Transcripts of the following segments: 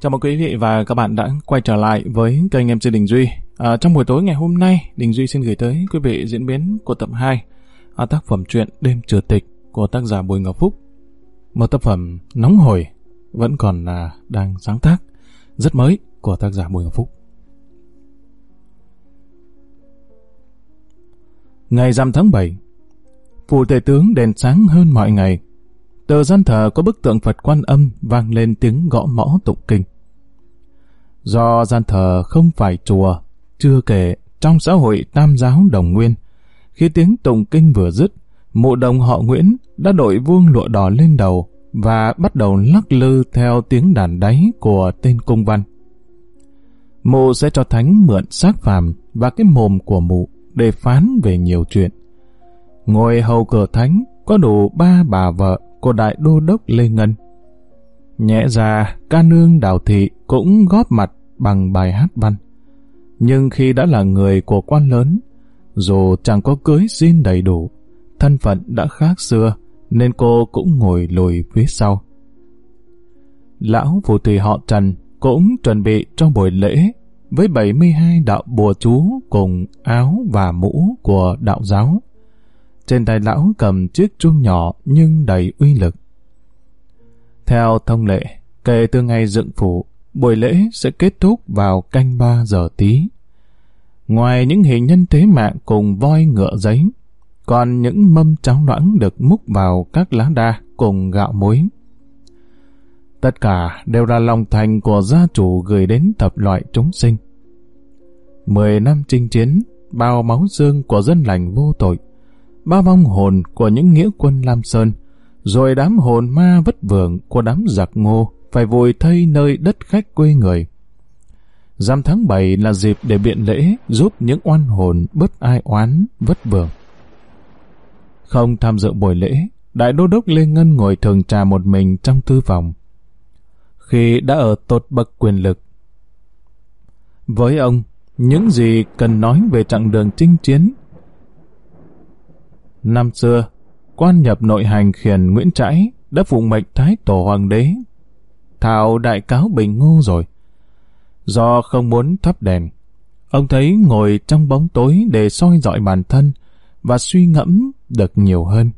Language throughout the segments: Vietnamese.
Chào mừng quý vị và các bạn đã quay trở lại với kênh MC Đình Duy. À, trong buổi tối ngày hôm nay, Đình Duy xin gửi tới quý vị diễn biến của tập 2 à, tác phẩm truyện Đêm Trừ Tịch của tác giả Bùi Ngọc Phúc. Một tác phẩm nóng hổi, vẫn còn là đang sáng tác, rất mới của tác giả Bùi Ngọc Phúc. Ngày rằm tháng 7, phủ Tề tướng đèn sáng hơn mọi ngày. Từ gian thờ có bức tượng Phật quan âm vang lên tiếng gõ mõ tụng kinh. Do gian thờ không phải chùa, chưa kể trong xã hội tam giáo đồng nguyên, khi tiếng tụng kinh vừa dứt, mụ đồng họ Nguyễn đã đội vuông lụa đỏ lên đầu và bắt đầu lắc lư theo tiếng đàn đáy của tên cung văn. Mụ sẽ cho thánh mượn xác phàm và cái mồm của mụ để phán về nhiều chuyện. Ngồi hầu cửa thánh có đủ ba bà vợ của đại đô đốc Lê Ngân. Nhẹ ra, ca nương đào thị cũng góp mặt bằng bài hát văn. Nhưng khi đã là người của quan lớn, dù chẳng có cưới xin đầy đủ, thân phận đã khác xưa, nên cô cũng ngồi lùi phía sau. Lão phù thủy họ Trần cũng chuẩn bị cho buổi lễ với 72 đạo bùa chú cùng áo và mũ của đạo giáo. Trên tay lão cầm chiếc chuông nhỏ nhưng đầy uy lực. Theo thông lệ, kể từ ngày dựng phủ, buổi lễ sẽ kết thúc vào canh ba giờ tí. Ngoài những hình nhân tế mạng cùng voi ngựa giấy, còn những mâm cháo loãng được múc vào các lá đa cùng gạo muối. Tất cả đều là lòng thành của gia chủ gửi đến tập loại chúng sinh. Mười năm chinh chiến, bao máu xương của dân lành vô tội, ba vong hồn của những nghĩa quân Lam Sơn, rồi đám hồn ma vất vưởng của đám giặc ngô phải vùi thây nơi đất khách quê người. Giam tháng 7 là dịp để biện lễ giúp những oan hồn bớt ai oán, vất vưởng. Không tham dự buổi lễ, Đại Đô Đốc Lê Ngân ngồi thường trà một mình trong tư phòng. Khi đã ở tột bậc quyền lực, với ông, những gì cần nói về chặng đường chinh chiến Năm xưa, quan nhập nội hành khiển Nguyễn Trãi đã phụng mệnh Thái Tổ Hoàng đế. Thảo đại cáo bình ngô rồi. Do không muốn thắp đèn, ông thấy ngồi trong bóng tối để soi dọi bản thân và suy ngẫm được nhiều hơn.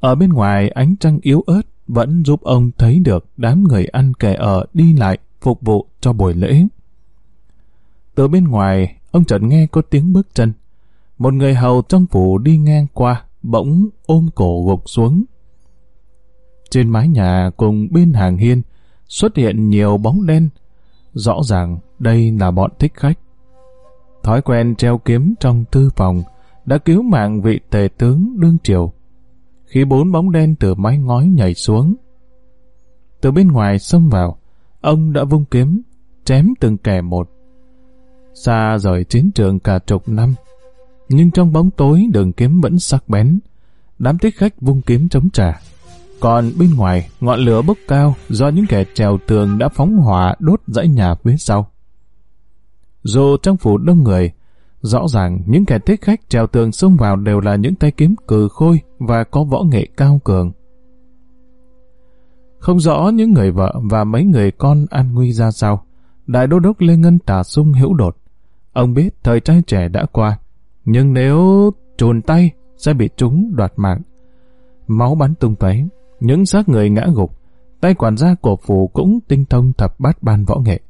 Ở bên ngoài ánh trăng yếu ớt vẫn giúp ông thấy được đám người ăn kẻ ở đi lại phục vụ cho buổi lễ. Từ bên ngoài, ông chợt nghe có tiếng bước chân một người hầu trong phủ đi ngang qua, bỗng ôm cổ gục xuống. Trên mái nhà cùng bên hàng hiên xuất hiện nhiều bóng đen. Rõ ràng đây là bọn thích khách. Thói quen treo kiếm trong tư phòng đã cứu mạng vị tề tướng đương triều. Khi bốn bóng đen từ mái ngói nhảy xuống, từ bên ngoài xông vào, ông đã vung kiếm, chém từng kẻ một. Xa rời chiến trường cả chục năm, nhưng trong bóng tối đường kiếm vẫn sắc bén. Đám thích khách vung kiếm chống trả. Còn bên ngoài, ngọn lửa bốc cao do những kẻ trèo tường đã phóng hỏa đốt dãy nhà phía sau. Dù trong phủ đông người, rõ ràng những kẻ thích khách trèo tường xông vào đều là những tay kiếm cừ khôi và có võ nghệ cao cường. Không rõ những người vợ và mấy người con an nguy ra sao, Đại đô đốc Lê Ngân tà sung hữu đột. Ông biết thời trai trẻ đã qua, nhưng nếu trùn tay sẽ bị chúng đoạt mạng. Máu bắn tung tóe, những xác người ngã gục, tay quản gia cổ phủ cũng tinh thông thập bát ban võ nghệ.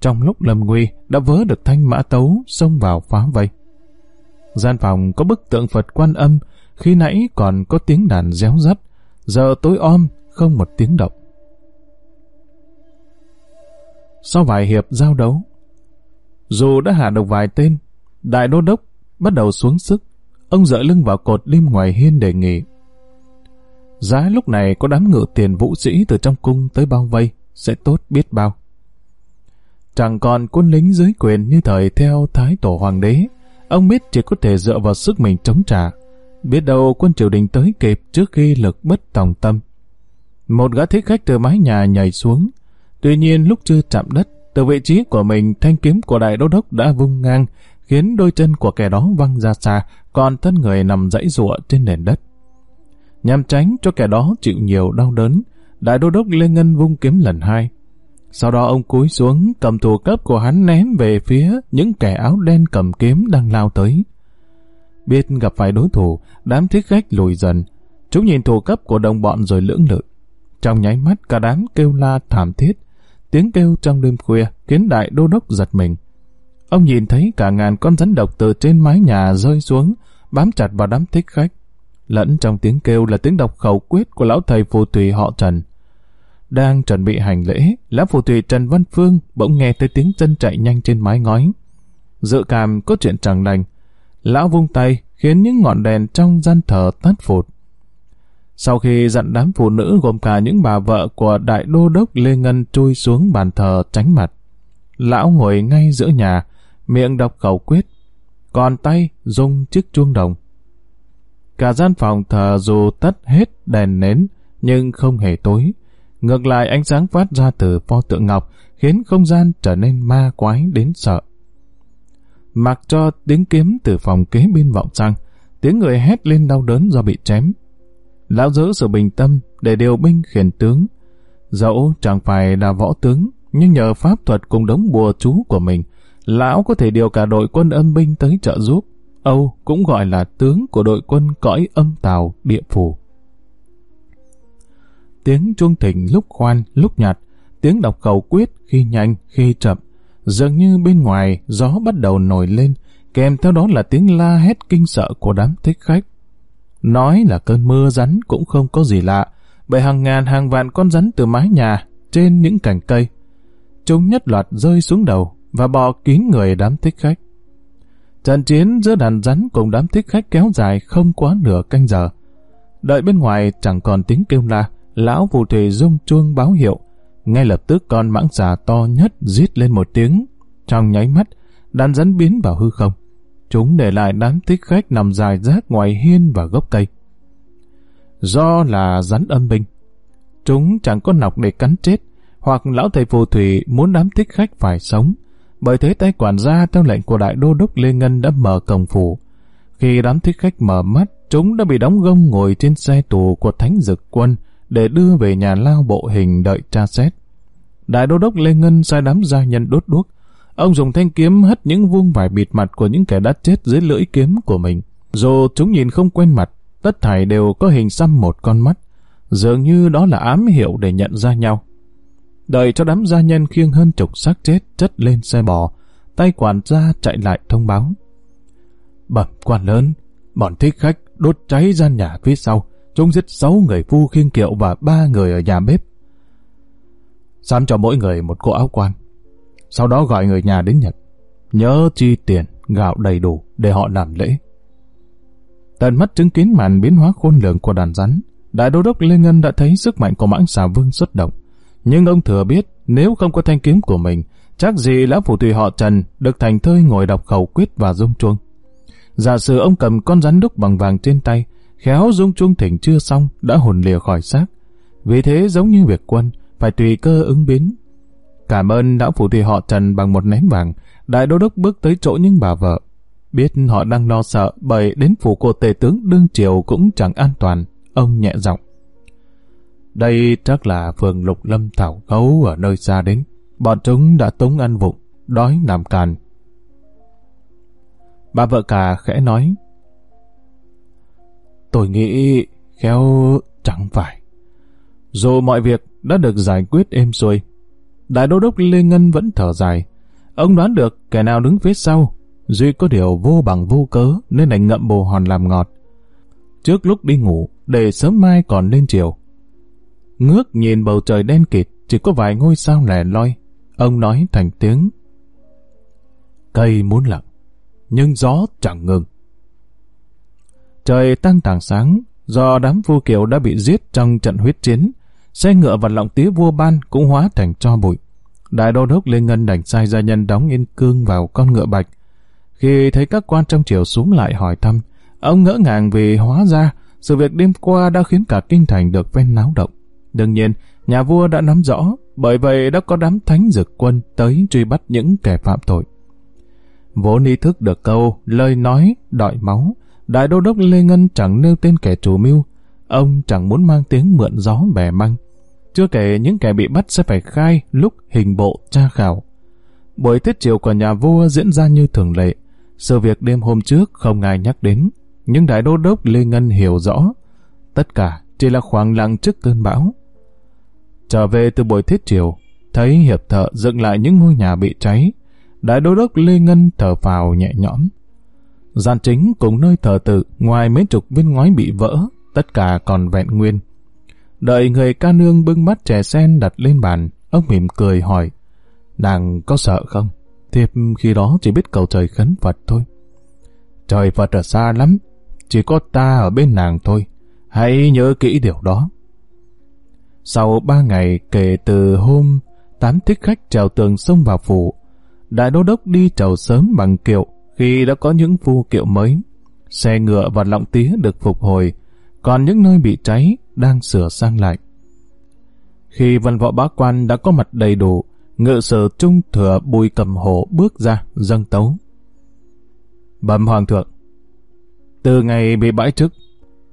Trong lúc lầm nguy đã vớ được thanh mã tấu xông vào phá vây. Gian phòng có bức tượng Phật quan âm, khi nãy còn có tiếng đàn réo rắt, giờ tối om không một tiếng động. Sau vài hiệp giao đấu, dù đã hạ được vài tên, đại đô đốc bắt đầu xuống sức. Ông dỡ lưng vào cột đêm ngoài hiên để nghỉ. Giá lúc này có đám ngự tiền vũ sĩ từ trong cung tới bao vây, sẽ tốt biết bao. Chẳng còn quân lính dưới quyền như thời theo Thái Tổ Hoàng đế, ông biết chỉ có thể dựa vào sức mình chống trả. Biết đâu quân triều đình tới kịp trước khi lực bất tòng tâm. Một gã thích khách từ mái nhà nhảy xuống. Tuy nhiên lúc chưa chạm đất, từ vị trí của mình thanh kiếm của đại đô đốc đã vung ngang, khiến đôi chân của kẻ đó văng ra xa, còn thân người nằm dãy rụa trên nền đất. Nhằm tránh cho kẻ đó chịu nhiều đau đớn, Đại Đô Đốc Lê Ngân vung kiếm lần hai. Sau đó ông cúi xuống cầm thủ cấp của hắn ném về phía những kẻ áo đen cầm kiếm đang lao tới. Biết gặp phải đối thủ, đám thích khách lùi dần. Chúng nhìn thủ cấp của đồng bọn rồi lưỡng lự. Trong nháy mắt cả đám kêu la thảm thiết. Tiếng kêu trong đêm khuya khiến đại đô đốc giật mình. Ông nhìn thấy cả ngàn con rắn độc từ trên mái nhà rơi xuống, bám chặt vào đám thích khách. Lẫn trong tiếng kêu là tiếng đọc khẩu quyết của lão thầy phù thủy họ Trần. Đang chuẩn bị hành lễ, lão phù thủy Trần Văn Phương bỗng nghe thấy tiếng chân chạy nhanh trên mái ngói. Dự cảm có chuyện chẳng lành. Lão vung tay khiến những ngọn đèn trong gian thờ tắt phụt. Sau khi dặn đám phụ nữ gồm cả những bà vợ của đại đô đốc Lê Ngân chui xuống bàn thờ tránh mặt. Lão ngồi ngay giữa nhà, miệng đọc khẩu quyết, còn tay rung chiếc chuông đồng. Cả gian phòng thờ dù tắt hết đèn nến, nhưng không hề tối. Ngược lại ánh sáng phát ra từ pho tượng ngọc khiến không gian trở nên ma quái đến sợ. Mặc cho tiếng kiếm từ phòng kế bên vọng sang, tiếng người hét lên đau đớn do bị chém. Lão giữ sự bình tâm để điều binh khiển tướng. Dẫu chẳng phải là võ tướng, nhưng nhờ pháp thuật cùng đống bùa chú của mình, lão có thể điều cả đội quân âm binh tới trợ giúp. Âu cũng gọi là tướng của đội quân cõi âm tàu địa phủ. Tiếng chuông thỉnh lúc khoan, lúc nhạt, tiếng đọc khẩu quyết khi nhanh, khi chậm. Dường như bên ngoài gió bắt đầu nổi lên, kèm theo đó là tiếng la hét kinh sợ của đám thích khách. Nói là cơn mưa rắn cũng không có gì lạ, bởi hàng ngàn hàng vạn con rắn từ mái nhà, trên những cành cây. Chúng nhất loạt rơi xuống đầu và bò kín người đám thích khách. Trận chiến giữa đàn rắn cùng đám thích khách kéo dài không quá nửa canh giờ. Đợi bên ngoài chẳng còn tiếng kêu la, lão phù thủy rung chuông báo hiệu. Ngay lập tức con mãng xà to nhất rít lên một tiếng. Trong nháy mắt, đàn rắn biến vào hư không. Chúng để lại đám thích khách nằm dài rác ngoài hiên và gốc cây. Do là rắn âm binh, chúng chẳng có nọc để cắn chết, hoặc lão thầy phù thủy muốn đám thích khách phải sống. Bởi thế tay quản gia theo lệnh của đại đô đốc Lê Ngân đã mở cổng phủ. Khi đám thích khách mở mắt, chúng đã bị đóng gông ngồi trên xe tù của thánh dực quân để đưa về nhà lao bộ hình đợi tra xét. Đại đô đốc Lê Ngân sai đám gia nhân đốt đuốc, Ông dùng thanh kiếm hất những vuông vải bịt mặt của những kẻ đã chết dưới lưỡi kiếm của mình. Dù chúng nhìn không quen mặt, tất thảy đều có hình xăm một con mắt. Dường như đó là ám hiệu để nhận ra nhau. Đợi cho đám gia nhân khiêng hơn chục xác chết chất lên xe bò, tay quản gia chạy lại thông báo. Bẩm quan lớn, bọn thích khách đốt cháy gian nhà phía sau, chúng giết sáu người phu khiêng kiệu và ba người ở nhà bếp. Sắm cho mỗi người một cô áo quan, sau đó gọi người nhà đến Nhật. Nhớ chi tiền, gạo đầy đủ để họ làm lễ. Tận mắt chứng kiến màn biến hóa khôn lường của đàn rắn, Đại đô đốc Lê Ngân đã thấy sức mạnh của mãng xà vương xuất động. Nhưng ông thừa biết nếu không có thanh kiếm của mình, chắc gì lão phù tùy họ Trần được thành thơi ngồi đọc khẩu quyết và dung chuông. Giả sử ông cầm con rắn đúc bằng vàng trên tay, khéo dung chuông thỉnh chưa xong đã hồn lìa khỏi xác. Vì thế giống như việc quân, phải tùy cơ ứng biến, Cảm ơn lão phù thủy họ Trần bằng một nén vàng, đại đô đốc bước tới chỗ những bà vợ. Biết họ đang lo sợ bởi đến phủ cô tề tướng đương triều cũng chẳng an toàn, ông nhẹ giọng. Đây chắc là phường lục lâm thảo gấu ở nơi xa đến. Bọn chúng đã tống ăn vụng, đói nằm càn. Bà vợ cả khẽ nói. Tôi nghĩ khéo chẳng phải. Dù mọi việc đã được giải quyết êm xuôi, Đại đô đốc Lê Ngân vẫn thở dài. Ông đoán được kẻ nào đứng phía sau. Duy có điều vô bằng vô cớ nên đành ngậm bồ hòn làm ngọt. Trước lúc đi ngủ, để sớm mai còn lên chiều. Ngước nhìn bầu trời đen kịt, chỉ có vài ngôi sao lẻ loi. Ông nói thành tiếng. Cây muốn lặng, nhưng gió chẳng ngừng. Trời tăng tảng sáng, do đám vua kiều đã bị giết trong trận huyết chiến, xe ngựa và lọng tía vua ban cũng hóa thành cho bụi. Đại đô đốc Lê Ngân đành sai gia nhân đóng yên cương vào con ngựa bạch. Khi thấy các quan trong triều xuống lại hỏi thăm, ông ngỡ ngàng vì hóa ra sự việc đêm qua đã khiến cả kinh thành được ven náo động. Đương nhiên, nhà vua đã nắm rõ, bởi vậy đã có đám thánh dực quân tới truy bắt những kẻ phạm tội. Vốn ý thức được câu, lời nói, đọi máu, đại đô đốc Lê Ngân chẳng nêu tên kẻ chủ mưu, ông chẳng muốn mang tiếng mượn gió bẻ măng, chưa kể những kẻ bị bắt sẽ phải khai lúc hình bộ tra khảo. Buổi tiết chiều của nhà vua diễn ra như thường lệ. Sự việc đêm hôm trước không ai nhắc đến, nhưng đại đô đốc Lê Ngân hiểu rõ. Tất cả chỉ là khoảng lặng trước cơn bão. Trở về từ buổi thiết triều, thấy hiệp thợ dựng lại những ngôi nhà bị cháy, đại đô đốc Lê Ngân thở phào nhẹ nhõm. Gian chính cùng nơi thờ tự, ngoài mấy chục viên ngói bị vỡ, tất cả còn vẹn nguyên. Đợi người ca nương bưng bát chè sen đặt lên bàn, ông mỉm cười hỏi, nàng có sợ không? thiệp khi đó chỉ biết cầu trời khấn Phật thôi. Trời Phật ở xa lắm, chỉ có ta ở bên nàng thôi. Hãy nhớ kỹ điều đó. Sau ba ngày kể từ hôm tám thích khách trèo tường sông vào phủ, đại đô đốc đi trầu sớm bằng kiệu khi đã có những phu kiệu mới. Xe ngựa và lọng tía được phục hồi, còn những nơi bị cháy đang sửa sang lại. Khi văn võ bá quan đã có mặt đầy đủ, ngự sử trung thừa bùi cầm hổ bước ra, dâng tấu. Bẩm hoàng thượng, từ ngày bị bãi chức,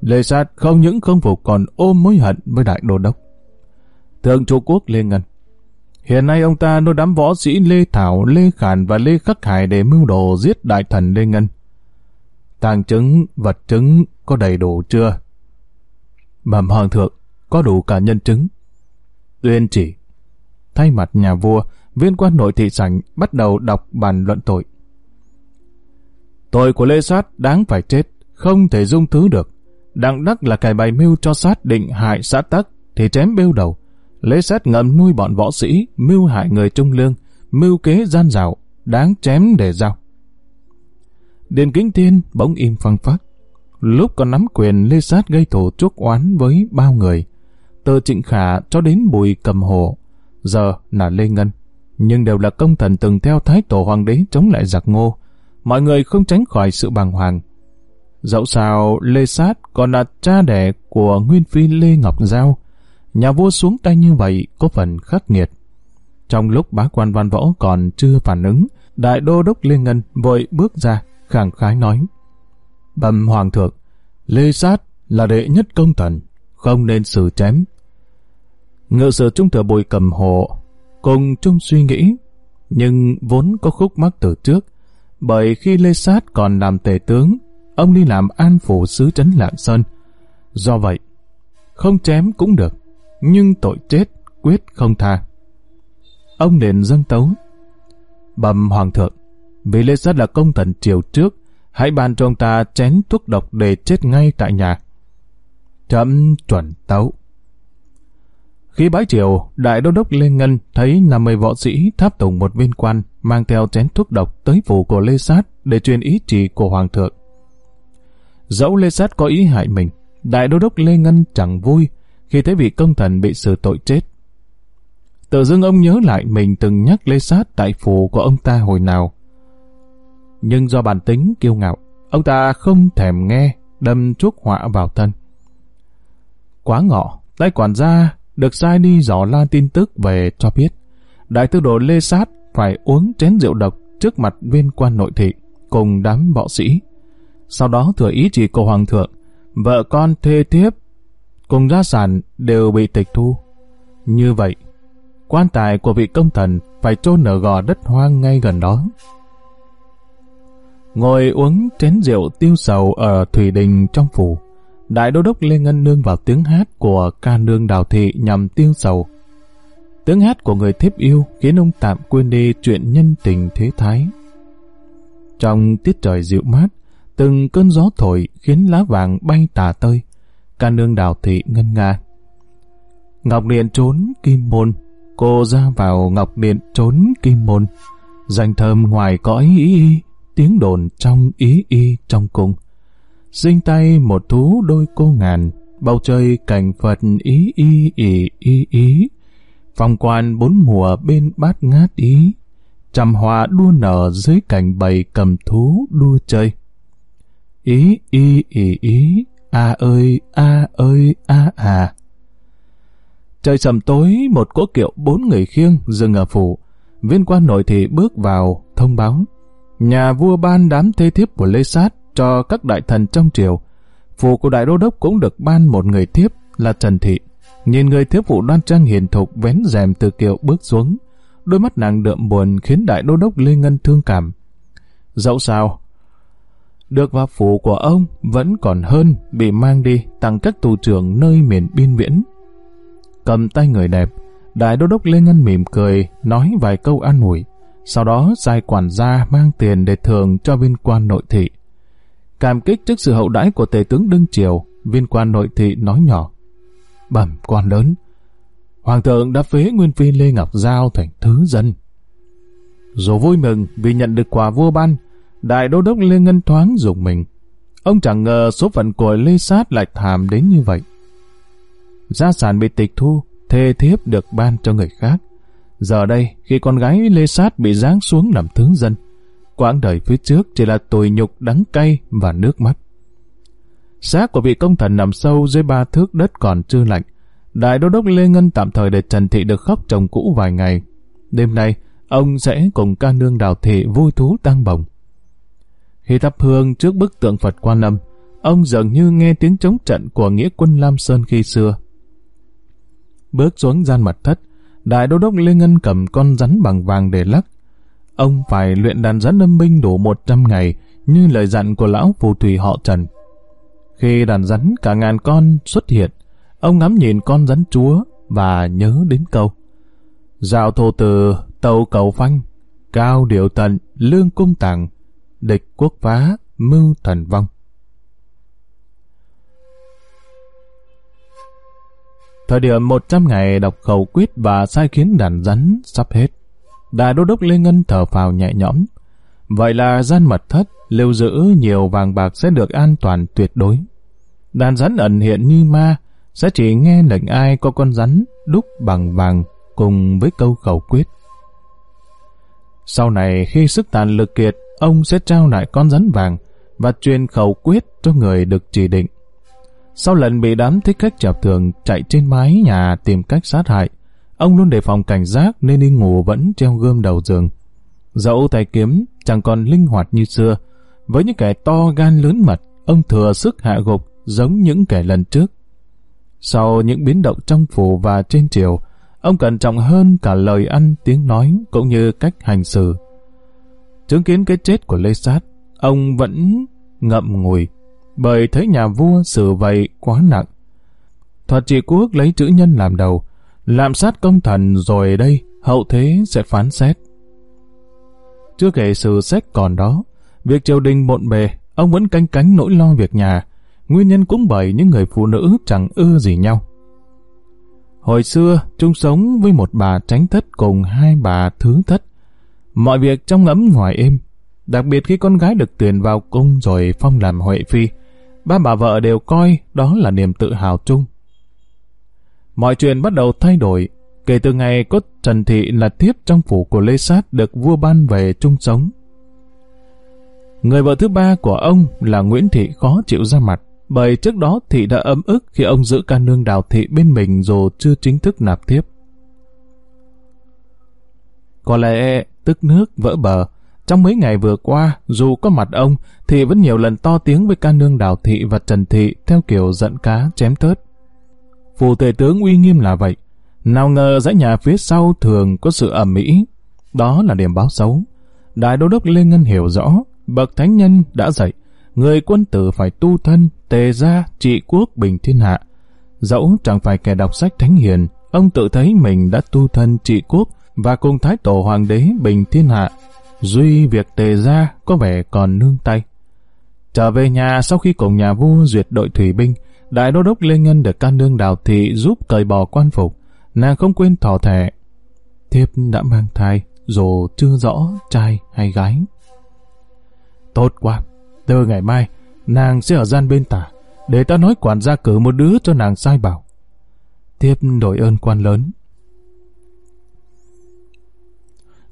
Lê Sát không những không phục còn ôm mối hận với đại đô đốc. Thượng chủ quốc Lê Ngân Hiện nay ông ta nuôi đám võ sĩ Lê Thảo, Lê Khản và Lê Khắc Hải để mưu đồ giết đại thần Lê Ngân. Tàng chứng, vật chứng có đầy đủ chưa? Bẩm hoàng thượng, có đủ cả nhân chứng. Tuyên chỉ. Thay mặt nhà vua, viên quan nội thị sảnh bắt đầu đọc bàn luận tội. Tội của Lê Sát đáng phải chết, không thể dung thứ được. Đặng Đắc là cài bày mưu cho sát định hại xã tắc thì chém bêu đầu. Lê Sát ngầm nuôi bọn võ sĩ, mưu hại người trung lương, mưu kế gian dạo, đáng chém để giao. Điền Kính Thiên bỗng im phăng phát. Lúc còn nắm quyền Lê Sát gây thù chuốc oán với bao người, từ Trịnh Khả cho đến Bùi Cầm Hồ, giờ là Lê Ngân, nhưng đều là công thần từng theo Thái Tổ Hoàng đế chống lại giặc ngô. Mọi người không tránh khỏi sự bàng hoàng. Dẫu sao Lê Sát còn là cha đẻ của Nguyên Phi Lê Ngọc Giao, nhà vua xuống tay như vậy có phần khắc nghiệt. Trong lúc bá quan văn võ còn chưa phản ứng, đại đô đốc Lê Ngân vội bước ra, khẳng khái nói. Bẩm hoàng thượng, Lê Sát là đệ nhất công thần, không nên xử chém. Ngự sử trung thừa bùi cầm hộ, cùng chung suy nghĩ, nhưng vốn có khúc mắc từ trước, bởi khi Lê Sát còn làm tể tướng, ông đi làm an phủ sứ trấn Lạng Sơn. Do vậy, không chém cũng được, nhưng tội chết quyết không tha. Ông liền dâng tấu. Bẩm hoàng thượng, vì Lê Sát là công thần triều trước, hãy ban cho ông ta chén thuốc độc để chết ngay tại nhà. Chậm chuẩn tấu. Khi bái triều, đại đô đốc Lê Ngân thấy 50 võ sĩ tháp tùng một viên quan mang theo chén thuốc độc tới phủ của Lê Sát để truyền ý chỉ của Hoàng thượng. Dẫu Lê Sát có ý hại mình, đại đô đốc Lê Ngân chẳng vui khi thấy vị công thần bị xử tội chết. Tự dưng ông nhớ lại mình từng nhắc Lê Sát tại phủ của ông ta hồi nào. Nhưng do bản tính kiêu ngạo, ông ta không thèm nghe, đâm chuốc họa vào thân. Quá ngọ, tay quản gia được sai đi dò la tin tức về cho biết. Đại tư đồ Lê Sát phải uống chén rượu độc trước mặt viên quan nội thị cùng đám võ sĩ. Sau đó thừa ý chỉ cầu Hoàng thượng, vợ con thê thiếp cùng gia sản đều bị tịch thu. Như vậy, quan tài của vị công thần phải chôn ở gò đất hoang ngay gần đó. Ngồi uống chén rượu tiêu sầu ở Thủy Đình trong phủ, Đại Đô Đốc Lê Ngân nương vào tiếng hát của ca nương đào thị nhằm tiêu sầu. Tiếng hát của người thiếp yêu khiến ông tạm quên đi chuyện nhân tình thế thái. Trong tiết trời dịu mát, từng cơn gió thổi khiến lá vàng bay tà tơi. Ca nương đào thị ngân nga. Ngọc Điện trốn kim môn, cô ra vào Ngọc Điện trốn kim môn. Danh thơm ngoài cõi ý y, tiếng đồn trong ý y trong cung. Sinh tay một thú đôi cô ngàn, bầu trời cảnh Phật ý y ý ý ý. Phòng quan bốn mùa bên bát ngát ý, trăm hoa đua nở dưới cảnh bầy cầm thú đua chơi. Ý y ý ý, a ơi, a ơi, a à. Trời sầm tối, một cỗ kiệu bốn người khiêng dừng ở phủ. Viên quan nội thị bước vào, thông báo. Nhà vua ban đám thê thiếp của Lê Sát cho các đại thần trong triều. Phủ của đại đô đốc cũng được ban một người thiếp là Trần Thị. Nhìn người thiếp phụ đoan trang hiền thục vén rèm từ kiệu bước xuống, đôi mắt nàng đượm buồn khiến đại đô đốc Lê Ngân thương cảm. Dẫu sao, được vào phủ của ông vẫn còn hơn bị mang đi tặng các tù trưởng nơi miền biên viễn. Cầm tay người đẹp, đại đô đốc Lê Ngân mỉm cười, nói vài câu an ủi, sau đó sai quản gia mang tiền để thường cho viên quan nội thị. Cảm kích trước sự hậu đãi của tề tướng Đương Triều, viên quan nội thị nói nhỏ. Bẩm quan lớn, Hoàng thượng đã phế Nguyên Phi Lê Ngọc Giao thành thứ dân. Dù vui mừng vì nhận được quà vua ban, Đại đô đốc Lê Ngân thoáng dùng mình. Ông chẳng ngờ số phận của Lê Sát lại thảm đến như vậy. Gia sản bị tịch thu, thê thiếp được ban cho người khác. Giờ đây, khi con gái Lê Sát bị giáng xuống làm tướng dân, quãng đời phía trước chỉ là tồi nhục đắng cay và nước mắt. Xác của vị công thần nằm sâu dưới ba thước đất còn chưa lạnh. Đại đô đốc Lê Ngân tạm thời để Trần Thị được khóc chồng cũ vài ngày. Đêm nay, ông sẽ cùng ca nương đào thị vui thú tăng bồng. Khi thắp hương trước bức tượng Phật Quan Âm, ông dường như nghe tiếng chống trận của nghĩa quân Lam Sơn khi xưa. Bước xuống gian mặt thất, Đại Đô Đốc Lê Ngân cầm con rắn bằng vàng để lắc. Ông phải luyện đàn rắn âm binh đủ 100 ngày, như lời dặn của lão phù thủy họ Trần. Khi đàn rắn cả ngàn con xuất hiện, ông ngắm nhìn con rắn chúa và nhớ đến câu. Dạo thô từ, tàu cầu phanh, cao điệu tận, lương cung tàng, địch quốc phá, mưu thần vong. Thời điểm 100 ngày đọc khẩu quyết và sai khiến đàn rắn sắp hết. Đại đô đốc Lê Ngân thở phào nhẹ nhõm. Vậy là gian mật thất, lưu giữ nhiều vàng bạc sẽ được an toàn tuyệt đối. Đàn rắn ẩn hiện như ma, sẽ chỉ nghe lệnh ai có con rắn đúc bằng vàng cùng với câu khẩu quyết. Sau này khi sức tàn lực kiệt, ông sẽ trao lại con rắn vàng và truyền khẩu quyết cho người được chỉ định. Sau lần bị đám thích khách chạp thường chạy trên mái nhà tìm cách sát hại, ông luôn đề phòng cảnh giác nên đi ngủ vẫn treo gươm đầu giường. Dẫu tay kiếm chẳng còn linh hoạt như xưa, với những kẻ to gan lớn mật, ông thừa sức hạ gục giống những kẻ lần trước. Sau những biến động trong phủ và trên triều, ông cẩn trọng hơn cả lời ăn, tiếng nói cũng như cách hành xử. Chứng kiến cái chết của Lê Sát, ông vẫn ngậm ngùi, bởi thấy nhà vua xử vậy quá nặng. Thuật trị quốc lấy chữ nhân làm đầu, lạm sát công thần rồi đây, hậu thế sẽ phán xét. Chưa kể sự xét còn đó, việc triều đình bộn bề, ông vẫn canh cánh nỗi lo việc nhà, nguyên nhân cũng bởi những người phụ nữ chẳng ưa gì nhau. Hồi xưa, chung sống với một bà tránh thất cùng hai bà thứ thất, Mọi việc trong ngẫm ngoài êm, đặc biệt khi con gái được tuyển vào cung rồi phong làm Huệ Phi, ba bà vợ đều coi đó là niềm tự hào chung. Mọi chuyện bắt đầu thay đổi, kể từ ngày có Trần Thị là thiếp trong phủ của Lê Sát được vua ban về chung sống. Người vợ thứ ba của ông là Nguyễn Thị khó chịu ra mặt, bởi trước đó Thị đã ấm ức khi ông giữ ca nương đào thị bên mình dù chưa chính thức nạp tiếp. Có lẽ tức nước vỡ bờ. Trong mấy ngày vừa qua, dù có mặt ông, thì vẫn nhiều lần to tiếng với ca nương Đào Thị và Trần Thị theo kiểu giận cá chém tớt. Phù tề tướng uy nghiêm là vậy. Nào ngờ dãy nhà phía sau thường có sự ẩm mỹ. Đó là điểm báo xấu. Đại đô đốc Lê Ngân hiểu rõ, bậc thánh nhân đã dạy, người quân tử phải tu thân, tề gia, trị quốc bình thiên hạ. Dẫu chẳng phải kẻ đọc sách thánh hiền, ông tự thấy mình đã tu thân trị quốc, và cùng thái tổ hoàng đế bình thiên hạ, duy việc tề ra có vẻ còn nương tay. Trở về nhà sau khi cùng nhà vua duyệt đội thủy binh, đại đô đốc Lê Ngân được can nương đào thị giúp cởi bỏ quan phục, nàng không quên thỏ thẻ. Thiếp đã mang thai, dù chưa rõ trai hay gái. Tốt quá, từ ngày mai, nàng sẽ ở gian bên tả, để ta nói quản gia cử một đứa cho nàng sai bảo. Thiếp đổi ơn quan lớn,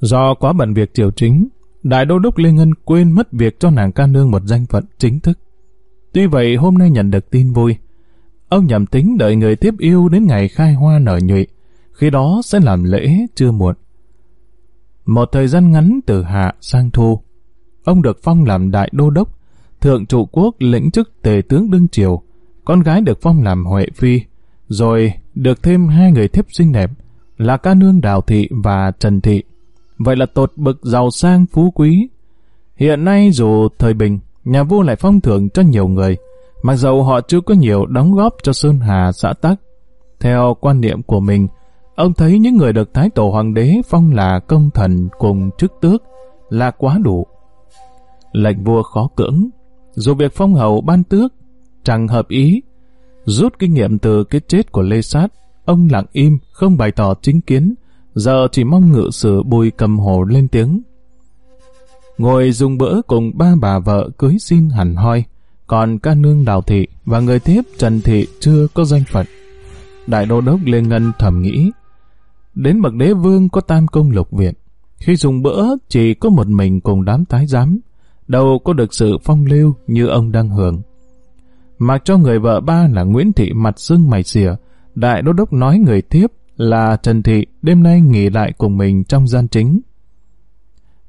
Do quá bận việc triều chính, Đại đô đốc Lê Ngân quên mất việc cho nàng ca nương một danh phận chính thức. Tuy vậy hôm nay nhận được tin vui, ông nhầm tính đợi người tiếp yêu đến ngày khai hoa nở nhụy, khi đó sẽ làm lễ chưa muộn. Một thời gian ngắn từ hạ sang thu, ông được phong làm đại đô đốc, thượng trụ quốc lĩnh chức tề tướng đương triều, con gái được phong làm huệ phi, rồi được thêm hai người thiếp xinh đẹp là ca nương Đào Thị và Trần Thị. Vậy là tột bực giàu sang phú quý. Hiện nay dù thời bình, nhà vua lại phong thưởng cho nhiều người, mặc dầu họ chưa có nhiều đóng góp cho Sơn Hà xã Tắc. Theo quan niệm của mình, ông thấy những người được Thái Tổ Hoàng đế phong là công thần cùng chức tước là quá đủ. Lệnh vua khó cưỡng, dù việc phong hầu ban tước chẳng hợp ý, rút kinh nghiệm từ cái chết của Lê Sát, ông lặng im, không bày tỏ chính kiến, giờ chỉ mong ngự sử bùi cầm hồ lên tiếng. Ngồi dùng bữa cùng ba bà vợ cưới xin hẳn hoi, còn ca nương đào thị và người tiếp Trần Thị chưa có danh phận. Đại đô đốc Lê Ngân thầm nghĩ, đến bậc đế vương có tam công lục viện, khi dùng bữa chỉ có một mình cùng đám tái giám, đâu có được sự phong lưu như ông đang hưởng. Mặc cho người vợ ba là Nguyễn Thị mặt sưng mày xỉa, đại đô đốc nói người tiếp là Trần Thị đêm nay nghỉ lại cùng mình trong gian chính.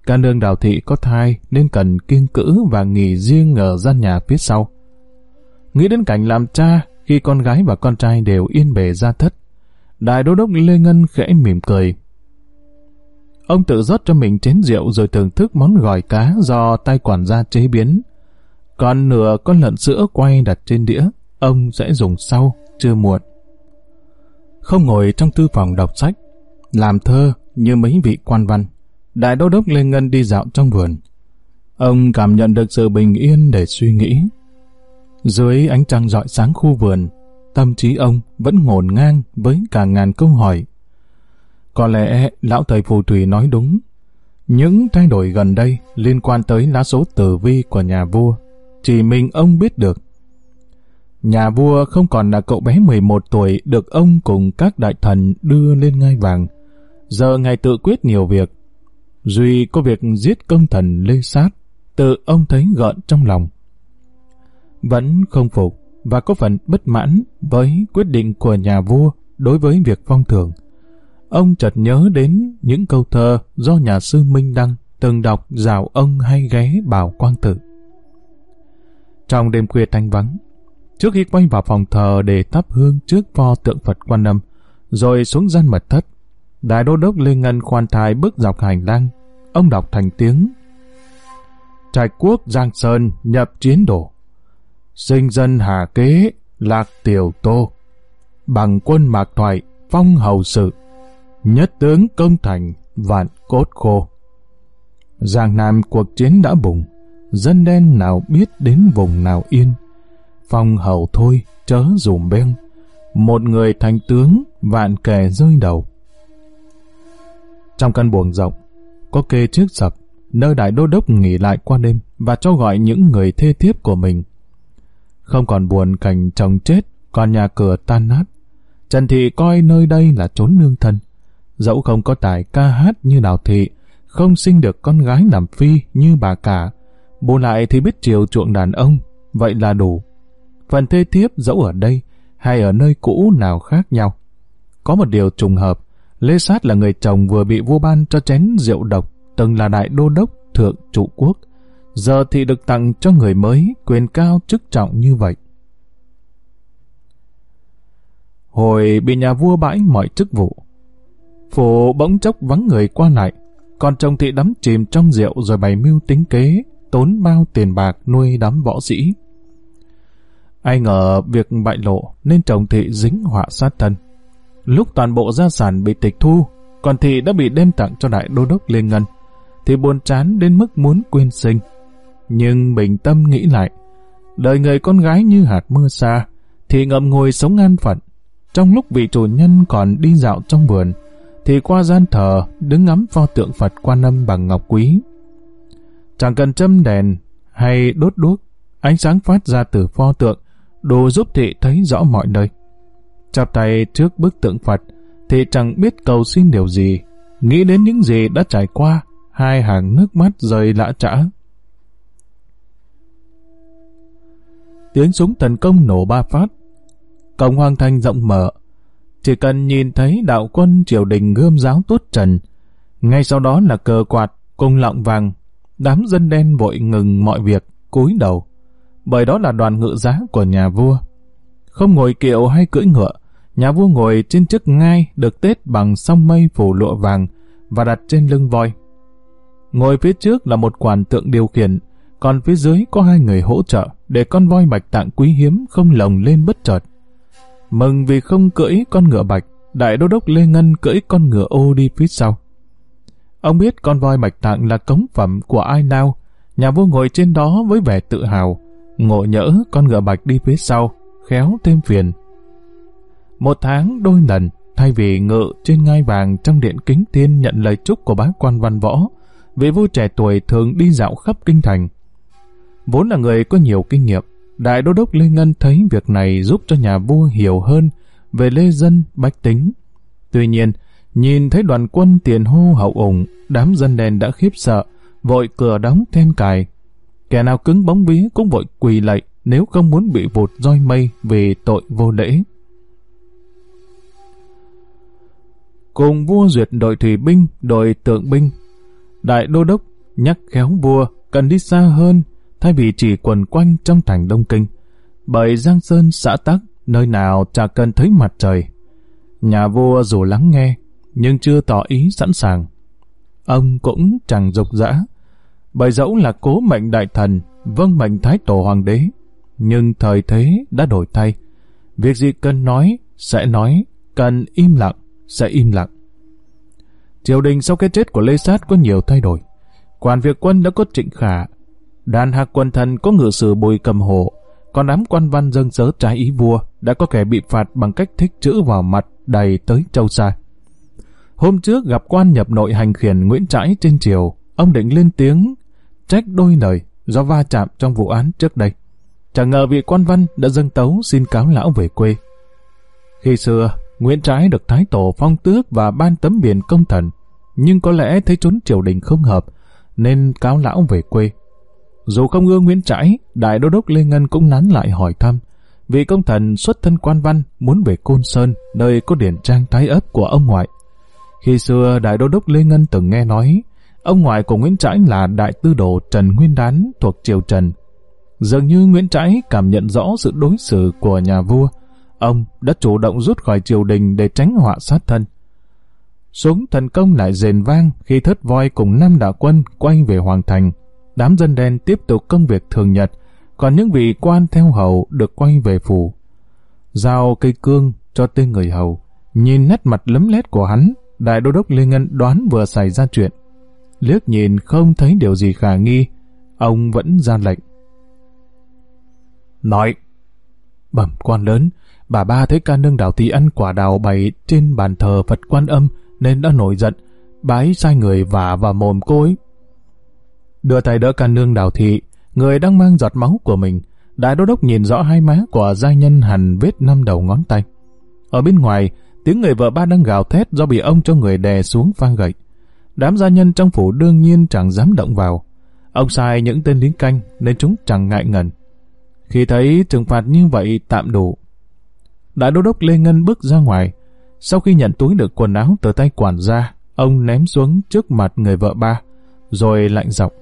Ca nương đào thị có thai nên cần kiêng cữ và nghỉ riêng ở gian nhà phía sau. Nghĩ đến cảnh làm cha khi con gái và con trai đều yên bề ra thất, đại đô đốc Lê Ngân khẽ mỉm cười. Ông tự rót cho mình chén rượu rồi thưởng thức món gỏi cá do tay quản gia chế biến. Còn nửa con lợn sữa quay đặt trên đĩa, ông sẽ dùng sau, chưa muộn. Không ngồi trong thư phòng đọc sách, làm thơ như mấy vị quan văn, Đại đô đốc Lê Ngân đi dạo trong vườn. Ông cảm nhận được sự bình yên để suy nghĩ. Dưới ánh trăng rọi sáng khu vườn, tâm trí ông vẫn ngổn ngang với cả ngàn câu hỏi. Có lẽ lão thầy phù thủy nói đúng. Những thay đổi gần đây liên quan tới lá số tử vi của nhà vua, chỉ mình ông biết được. Nhà vua không còn là cậu bé 11 tuổi được ông cùng các đại thần đưa lên ngai vàng. Giờ ngài tự quyết nhiều việc, Duy có việc giết công thần Lê Sát, tự ông thấy gợn trong lòng. Vẫn không phục và có phần bất mãn với quyết định của nhà vua đối với việc phong thưởng. Ông chợt nhớ đến những câu thơ do nhà sư Minh Đăng từng đọc dạo ông hay ghé bảo quang tử. Trong đêm khuya thanh vắng, trước khi quay vào phòng thờ để thắp hương trước pho tượng Phật Quan Âm, rồi xuống gian mật thất, Đại đô đốc Lê Ngân khoan thai bước dọc hành lang. Ông đọc thành tiếng. Trại quốc Giang Sơn nhập chiến đổ. Sinh dân hà kế, lạc tiểu tô. Bằng quân mạc thoại, phong hầu sự. Nhất tướng công thành, vạn cốt khô. Giang Nam cuộc chiến đã bùng. Dân đen nào biết đến vùng nào yên. Phong hầu thôi, chớ dùm bên Một người thành tướng, vạn kẻ rơi đầu trong căn buồng rộng, có kê trước sập, nơi đại đô đốc nghỉ lại qua đêm và cho gọi những người thê thiếp của mình. Không còn buồn cảnh chồng chết, còn nhà cửa tan nát. Trần Thị coi nơi đây là trốn nương thân. Dẫu không có tài ca hát như Đào Thị, không sinh được con gái làm phi như bà cả, bù lại thì biết chiều chuộng đàn ông, vậy là đủ. Phần thê thiếp dẫu ở đây hay ở nơi cũ nào khác nhau. Có một điều trùng hợp, Lê Sát là người chồng vừa bị vua ban cho chén rượu độc, từng là đại đô đốc thượng trụ quốc. Giờ thì được tặng cho người mới quyền cao chức trọng như vậy. Hồi bị nhà vua bãi mọi chức vụ, phủ bỗng chốc vắng người qua lại, còn chồng thị đắm chìm trong rượu rồi bày mưu tính kế, tốn bao tiền bạc nuôi đám võ sĩ. Ai ngờ việc bại lộ nên chồng thị dính họa sát thân. Lúc toàn bộ gia sản bị tịch thu, còn thị đã bị đem tặng cho đại đô đốc Lê Ngân, thì buồn chán đến mức muốn quên sinh. Nhưng bình tâm nghĩ lại, đời người con gái như hạt mưa xa, thì ngậm ngồi sống an phận. Trong lúc vị chủ nhân còn đi dạo trong vườn, thì qua gian thờ đứng ngắm pho tượng Phật quan âm bằng ngọc quý. Chẳng cần châm đèn hay đốt đuốc, ánh sáng phát ra từ pho tượng đủ giúp thị thấy rõ mọi nơi Chạp tay trước bức tượng Phật, thị chẳng biết cầu xin điều gì. Nghĩ đến những gì đã trải qua, hai hàng nước mắt rơi lã trã. Tiếng súng tấn công nổ ba phát. Cổng hoàng thành rộng mở. Chỉ cần nhìn thấy đạo quân triều đình gươm giáo tốt trần, ngay sau đó là cờ quạt cùng lọng vàng, đám dân đen vội ngừng mọi việc, cúi đầu. Bởi đó là đoàn ngự giá của nhà vua. Không ngồi kiệu hay cưỡi ngựa, Nhà vua ngồi trên chiếc ngai được tết bằng song mây phủ lụa vàng và đặt trên lưng voi. Ngồi phía trước là một quản tượng điều khiển, còn phía dưới có hai người hỗ trợ để con voi bạch tạng quý hiếm không lồng lên bất chợt. Mừng vì không cưỡi con ngựa bạch, đại đô đốc Lê Ngân cưỡi con ngựa ô đi phía sau. Ông biết con voi bạch tạng là cống phẩm của ai nào, nhà vua ngồi trên đó với vẻ tự hào, ngộ nhỡ con ngựa bạch đi phía sau, khéo thêm phiền. Một tháng đôi lần, thay vì ngự trên ngai vàng trong điện kính tiên nhận lời chúc của bá quan văn võ, vị vua trẻ tuổi thường đi dạo khắp kinh thành. Vốn là người có nhiều kinh nghiệm, Đại Đô Đốc Lê Ngân thấy việc này giúp cho nhà vua hiểu hơn về lê dân bách tính. Tuy nhiên, nhìn thấy đoàn quân tiền hô hậu ủng, đám dân đen đã khiếp sợ, vội cửa đóng then cài. Kẻ nào cứng bóng vía cũng vội quỳ lạy nếu không muốn bị vụt roi mây vì tội vô lễ. Cùng vua duyệt đội thủy binh, đội tượng binh. Đại đô đốc nhắc khéo vua cần đi xa hơn thay vì chỉ quần quanh trong thành Đông Kinh. Bởi Giang Sơn xã tắc, nơi nào chả cần thấy mặt trời. Nhà vua dù lắng nghe, nhưng chưa tỏ ý sẵn sàng. Ông cũng chẳng dục dã, bởi dẫu là cố mệnh đại thần, vâng mệnh thái tổ hoàng đế, nhưng thời thế đã đổi thay. Việc gì cần nói, sẽ nói, cần im lặng, sẽ im lặng. Triều đình sau cái chết của Lê Sát có nhiều thay đổi. Quản việc quân đã có trịnh khả, đàn hạc quân thần có ngự sử bùi cầm hộ, còn đám quan văn dân sớ trái ý vua đã có kẻ bị phạt bằng cách thích chữ vào mặt đầy tới châu xa. Hôm trước gặp quan nhập nội hành khiển Nguyễn Trãi trên triều, ông định lên tiếng trách đôi lời do va chạm trong vụ án trước đây. Chẳng ngờ vị quan văn đã dâng tấu xin cáo lão về quê. Khi xưa, Nguyễn Trãi được Thái Tổ phong tước và ban tấm biển công thần, nhưng có lẽ thấy trốn triều đình không hợp, nên cáo lão về quê. Dù không ưa Nguyễn Trãi, Đại Đô Đốc Lê Ngân cũng nán lại hỏi thăm. Vị công thần xuất thân quan văn muốn về Côn Sơn, nơi có điển trang thái ấp của ông ngoại. Khi xưa, Đại Đô Đốc Lê Ngân từng nghe nói, ông ngoại của Nguyễn Trãi là Đại Tư Đồ Trần Nguyên Đán thuộc Triều Trần. Dường như Nguyễn Trãi cảm nhận rõ sự đối xử của nhà vua, ông đã chủ động rút khỏi triều đình để tránh họa sát thân. Súng thần công lại rền vang khi thất voi cùng năm đạo quân quay về Hoàng Thành. Đám dân đen tiếp tục công việc thường nhật, còn những vị quan theo hầu được quay về phủ. Giao cây cương cho tên người hầu, nhìn nét mặt lấm lét của hắn, đại đô đốc Lê Ngân đoán vừa xảy ra chuyện. Liếc nhìn không thấy điều gì khả nghi, ông vẫn ra lệnh. Nói, bẩm quan lớn, bà ba thấy ca nương đào thị ăn quả đào bày trên bàn thờ Phật quan âm nên đã nổi giận, bái sai người vả vào mồm cô ấy. Đưa tay đỡ ca nương đào thị, người đang mang giọt máu của mình, đại đô đốc nhìn rõ hai má của gia nhân hằn vết năm đầu ngón tay. Ở bên ngoài, tiếng người vợ ba đang gào thét do bị ông cho người đè xuống phang gậy. Đám gia nhân trong phủ đương nhiên chẳng dám động vào. Ông sai những tên lính canh nên chúng chẳng ngại ngần. Khi thấy trừng phạt như vậy tạm đủ. Đại đô đốc Lê Ngân bước ra ngoài. Sau khi nhận túi được quần áo từ tay quản gia, ông ném xuống trước mặt người vợ ba, rồi lạnh giọng.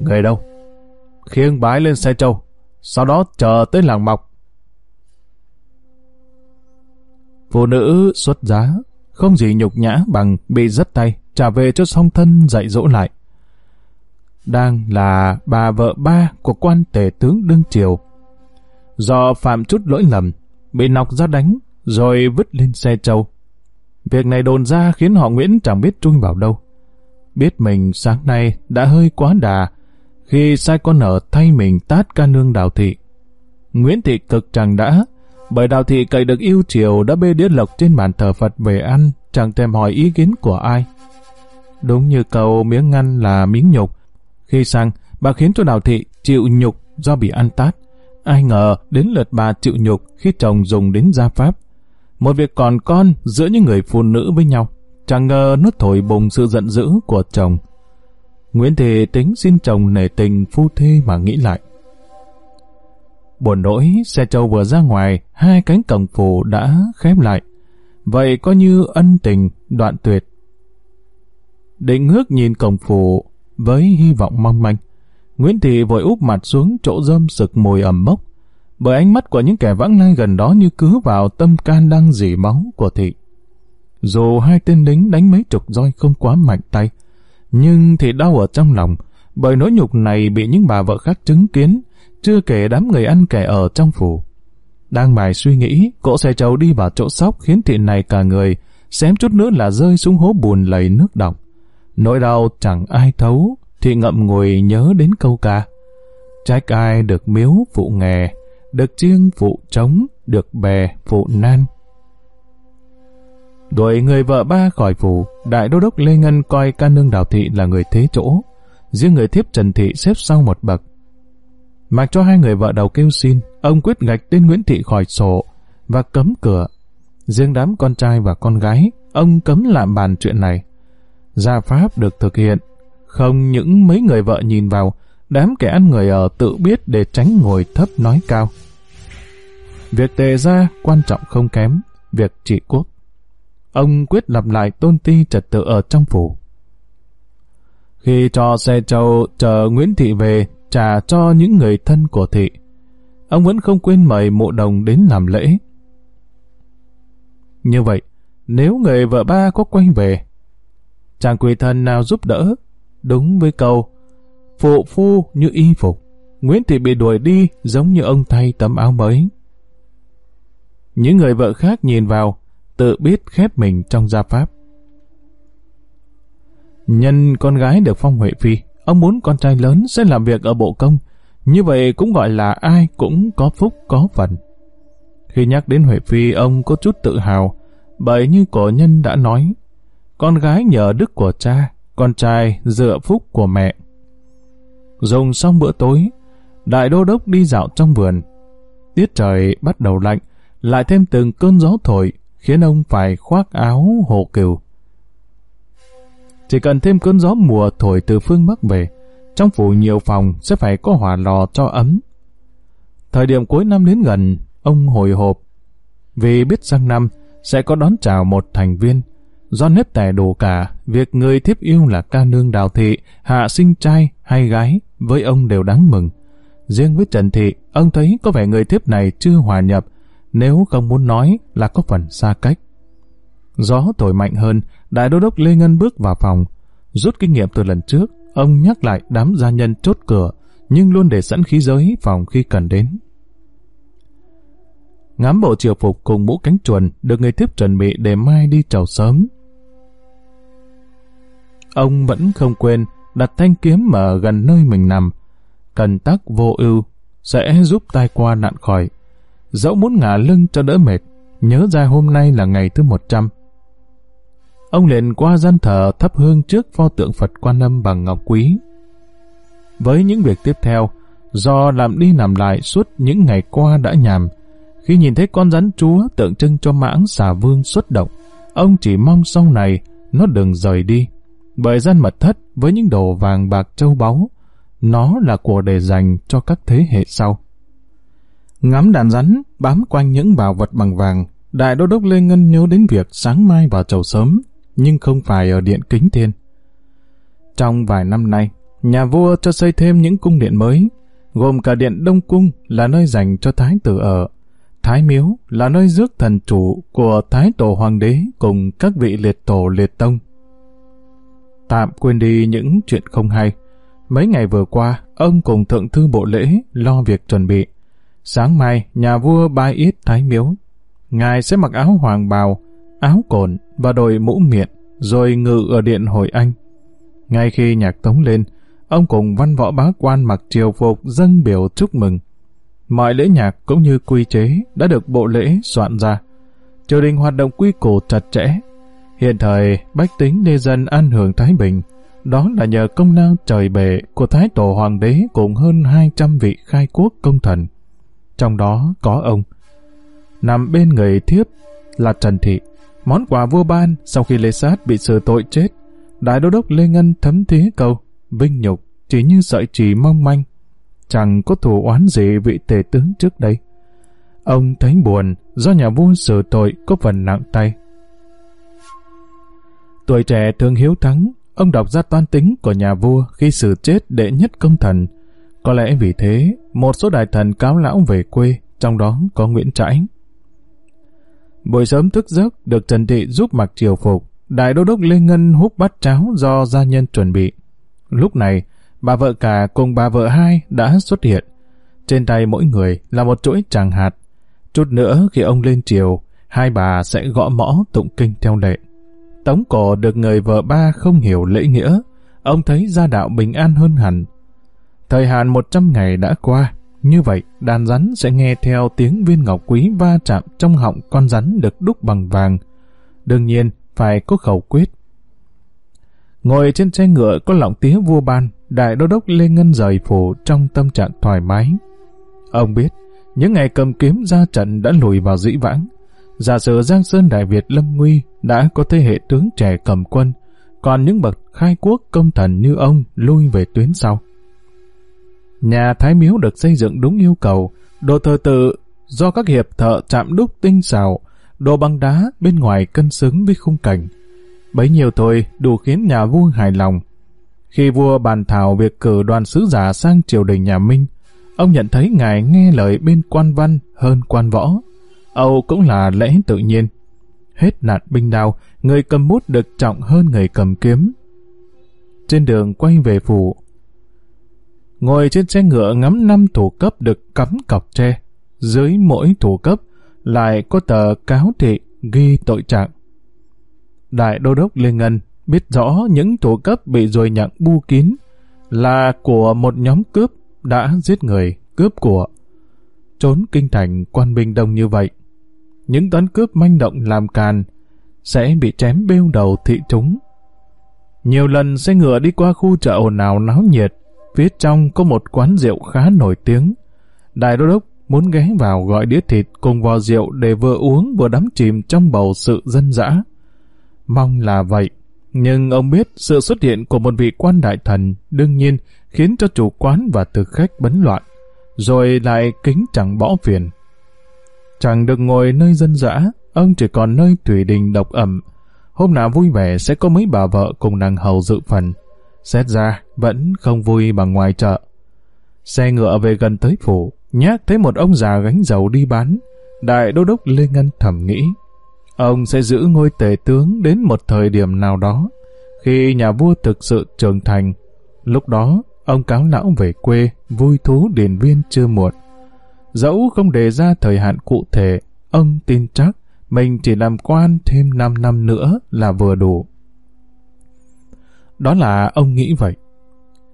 Người đâu? Khiêng bái lên xe trâu, sau đó chờ tới làng mọc. Phụ nữ xuất giá, không gì nhục nhã bằng bị rất tay, trả về cho song thân dạy dỗ lại. Đang là bà vợ ba của quan tể tướng đương triều. Do phạm chút lỗi lầm, bị nọc ra đánh, rồi vứt lên xe trâu. Việc này đồn ra khiến họ Nguyễn chẳng biết trui vào đâu. Biết mình sáng nay đã hơi quá đà, khi sai con nợ thay mình tát ca nương đào thị. Nguyễn Thị cực chẳng đã, bởi đào thị cậy được yêu chiều đã bê đĩa lộc trên bàn thờ Phật về ăn, chẳng thèm hỏi ý kiến của ai. Đúng như câu miếng ngăn là miếng nhục. Khi sang, bà khiến cho đào thị chịu nhục do bị ăn tát. Ai ngờ đến lượt bà chịu nhục khi chồng dùng đến gia pháp. Một việc còn con giữa những người phụ nữ với nhau. Chẳng ngờ nó thổi bùng sự giận dữ của chồng. Nguyễn Thị tính xin chồng nể tình phu thê mà nghĩ lại. Buồn nỗi, xe trâu vừa ra ngoài, hai cánh cổng phủ đã khép lại. Vậy coi như ân tình, đoạn tuyệt. Định ngước nhìn cổng phủ với hy vọng mong manh. Nguyễn Thị vội úp mặt xuống chỗ rơm sực mùi ẩm mốc. bởi ánh mắt của những kẻ vãng lai gần đó như cứ vào tâm can đang dỉ máu của thị. Dù hai tên lính đánh mấy chục roi không quá mạnh tay, nhưng thì đau ở trong lòng, bởi nỗi nhục này bị những bà vợ khác chứng kiến, chưa kể đám người ăn kẻ ở trong phủ. Đang mải suy nghĩ, cỗ xe trâu đi vào chỗ sóc khiến thị này cả người, xém chút nữa là rơi xuống hố bùn lầy nước đọng. Nỗi đau chẳng ai thấu, thì ngậm ngùi nhớ đến câu ca. Trách ai được miếu phụ nghè, được chiêng phụ trống, được bè phụ nan. Đuổi người vợ ba khỏi phủ, đại đô đốc Lê Ngân coi ca nương đào thị là người thế chỗ, riêng người thiếp Trần Thị xếp sau một bậc. Mặc cho hai người vợ đầu kêu xin, ông quyết gạch tên Nguyễn Thị khỏi sổ và cấm cửa. Riêng đám con trai và con gái, ông cấm làm bàn chuyện này. Gia pháp được thực hiện, không những mấy người vợ nhìn vào, đám kẻ ăn người ở tự biết để tránh ngồi thấp nói cao. Việc tề ra quan trọng không kém, việc trị quốc. Ông quyết lập lại tôn ti trật tự ở trong phủ. Khi cho xe trâu chờ Nguyễn Thị về trả cho những người thân của Thị, ông vẫn không quên mời mộ đồng đến làm lễ. Như vậy, nếu người vợ ba có quay về, chàng quỷ thần nào giúp đỡ, đúng với câu phụ phu như y phục, Nguyễn Thị bị đuổi đi giống như ông thay tấm áo mới. Những người vợ khác nhìn vào, tự biết khép mình trong gia pháp. Nhân con gái được phong Huệ Phi, ông muốn con trai lớn sẽ làm việc ở bộ công, như vậy cũng gọi là ai cũng có phúc có phần. Khi nhắc đến Huệ Phi, ông có chút tự hào, bởi như cổ nhân đã nói, con gái nhờ đức của cha, con trai dựa phúc của mẹ. Dùng xong bữa tối, đại đô đốc đi dạo trong vườn. Tiết trời bắt đầu lạnh, lại thêm từng cơn gió thổi, khiến ông phải khoác áo hộ cừu. Chỉ cần thêm cơn gió mùa thổi từ phương Bắc về, trong phủ nhiều phòng sẽ phải có hỏa lò cho ấm. Thời điểm cuối năm đến gần, ông hồi hộp. Vì biết sang năm sẽ có đón chào một thành viên. Do nếp tẻ đủ cả, việc người thiếp yêu là ca nương đào thị, hạ sinh trai hay gái, với ông đều đáng mừng. Riêng với Trần Thị, ông thấy có vẻ người thiếp này chưa hòa nhập, nếu không muốn nói là có phần xa cách. Gió thổi mạnh hơn, Đại Đô đốc Lê Ngân bước vào phòng. Rút kinh nghiệm từ lần trước, ông nhắc lại đám gia nhân chốt cửa, nhưng luôn để sẵn khí giới phòng khi cần đến. Ngắm bộ triều phục cùng mũ cánh chuồn được người tiếp chuẩn bị để mai đi chầu sớm. Ông vẫn không quên đặt thanh kiếm ở gần nơi mình nằm. Cần tắc vô ưu sẽ giúp tai qua nạn khỏi. Dẫu muốn ngả lưng cho đỡ mệt, nhớ ra hôm nay là ngày thứ 100. Ông liền qua gian thờ thắp hương trước pho tượng Phật Quan Âm bằng ngọc quý. Với những việc tiếp theo, do làm đi làm lại suốt những ngày qua đã nhàm, khi nhìn thấy con rắn chúa tượng trưng cho mãng xà vương xuất động, ông chỉ mong sau này nó đừng rời đi. Bởi gian mật thất với những đồ vàng bạc châu báu, nó là của để dành cho các thế hệ sau. Ngắm đàn rắn bám quanh những bảo vật bằng vàng, Đại Đô Đốc Lê Ngân nhớ đến việc sáng mai vào chầu sớm, nhưng không phải ở Điện Kính Thiên. Trong vài năm nay, nhà vua cho xây thêm những cung điện mới, gồm cả Điện Đông Cung là nơi dành cho Thái tử ở, Thái Miếu là nơi rước thần chủ của Thái Tổ Hoàng đế cùng các vị liệt tổ liệt tông. Tạm quên đi những chuyện không hay. Mấy ngày vừa qua, ông cùng thượng thư bộ lễ lo việc chuẩn bị. Sáng mai, nhà vua bai ít Thái Miếu. Ngài sẽ mặc áo hoàng bào, áo cồn và đội mũ miệng, rồi ngự ở điện hội anh. Ngay khi nhạc tống lên, ông cùng văn võ bá quan mặc triều phục dâng biểu chúc mừng. Mọi lễ nhạc cũng như quy chế đã được bộ lễ soạn ra. Triều đình hoạt động quy củ chặt chẽ. Hiện thời, bách tính lê dân an hưởng Thái Bình, đó là nhờ công lao trời bề của Thái Tổ Hoàng đế cùng hơn 200 vị khai quốc công thần. Trong đó có ông. Nằm bên người thiếp là Trần Thị. Món quà vua ban sau khi Lê Sát bị xử tội chết, Đại Đô Đốc Lê Ngân thấm thía cầu vinh nhục chỉ như sợi chỉ mong manh chẳng có thù oán gì vị tể tướng trước đây. Ông thấy buồn do nhà vua xử tội có phần nặng tay. Tuổi trẻ thường hiếu thắng, ông đọc ra toan tính của nhà vua khi xử chết đệ nhất công thần. Có lẽ vì thế, một số đại thần cáo lão về quê, trong đó có Nguyễn Trãi. Buổi sớm thức giấc được Trần Thị giúp mặc triều phục, Đại Đô Đốc Lê Ngân hút bát cháo do gia nhân chuẩn bị. Lúc này, bà vợ cả cùng bà vợ hai đã xuất hiện. Trên tay mỗi người là một chuỗi tràng hạt. Chút nữa khi ông lên triều, hai bà sẽ gõ mõ tụng kinh theo lệ. Tống cổ được người vợ ba không hiểu lễ nghĩa, ông thấy gia đạo bình an hơn hẳn. Thời hạn 100 ngày đã qua, như vậy đàn rắn sẽ nghe theo tiếng viên ngọc quý va chạm trong họng con rắn được đúc bằng vàng. Đương nhiên, phải có khẩu quyết. Ngồi trên xe ngựa có lọng tía vua ban, đại đô đốc Lê Ngân rời phủ trong tâm trạng thoải mái. Ông biết, những ngày cầm kiếm ra trận đã lùi vào dĩ vãng. Giả sử Giang Sơn Đại Việt lâm nguy đã có thế hệ tướng trẻ cầm quân, còn những bậc khai quốc công thần như ông lui về tuyến sau. Nhà Thái Miếu được xây dựng đúng yêu cầu, đồ thờ tự do các hiệp thợ chạm đúc tinh xảo, đồ băng đá bên ngoài cân xứng với khung cảnh. Bấy nhiêu thôi đủ khiến nhà vua hài lòng. Khi vua bàn thảo việc cử đoàn sứ giả sang triều đình nhà Minh, ông nhận thấy ngài nghe lời bên quan văn hơn quan võ. Âu cũng là lẽ tự nhiên. Hết nạn binh đao, người cầm bút được trọng hơn người cầm kiếm. Trên đường quay về phủ, ngồi trên xe ngựa ngắm năm thủ cấp được cắm cọc tre. Dưới mỗi thủ cấp lại có tờ cáo thị ghi tội trạng. Đại đô đốc Lê Ngân biết rõ những thủ cấp bị rồi nhận bu kín là của một nhóm cướp đã giết người, cướp của. Trốn kinh thành quan binh đông như vậy. Những toán cướp manh động làm càn sẽ bị chém bêu đầu thị chúng. Nhiều lần xe ngựa đi qua khu chợ ồn ào náo nhiệt, phía trong có một quán rượu khá nổi tiếng. Đại đô đốc muốn ghé vào gọi đĩa thịt cùng vò rượu để vừa uống vừa đắm chìm trong bầu sự dân dã. Mong là vậy, nhưng ông biết sự xuất hiện của một vị quan đại thần đương nhiên khiến cho chủ quán và thực khách bấn loạn, rồi lại kính chẳng bỏ phiền. Chẳng được ngồi nơi dân dã, ông chỉ còn nơi thủy đình độc ẩm. Hôm nào vui vẻ sẽ có mấy bà vợ cùng nàng hầu dự phần. Xét ra, vẫn không vui bằng ngoài chợ. Xe ngựa về gần tới phủ, nhát thấy một ông già gánh dầu đi bán. Đại đô đốc Lê Ngân thầm nghĩ, ông sẽ giữ ngôi tể tướng đến một thời điểm nào đó, khi nhà vua thực sự trưởng thành. Lúc đó, ông cáo lão về quê, vui thú điền viên chưa muộn. Dẫu không đề ra thời hạn cụ thể, ông tin chắc mình chỉ làm quan thêm 5 năm nữa là vừa đủ. Đó là ông nghĩ vậy.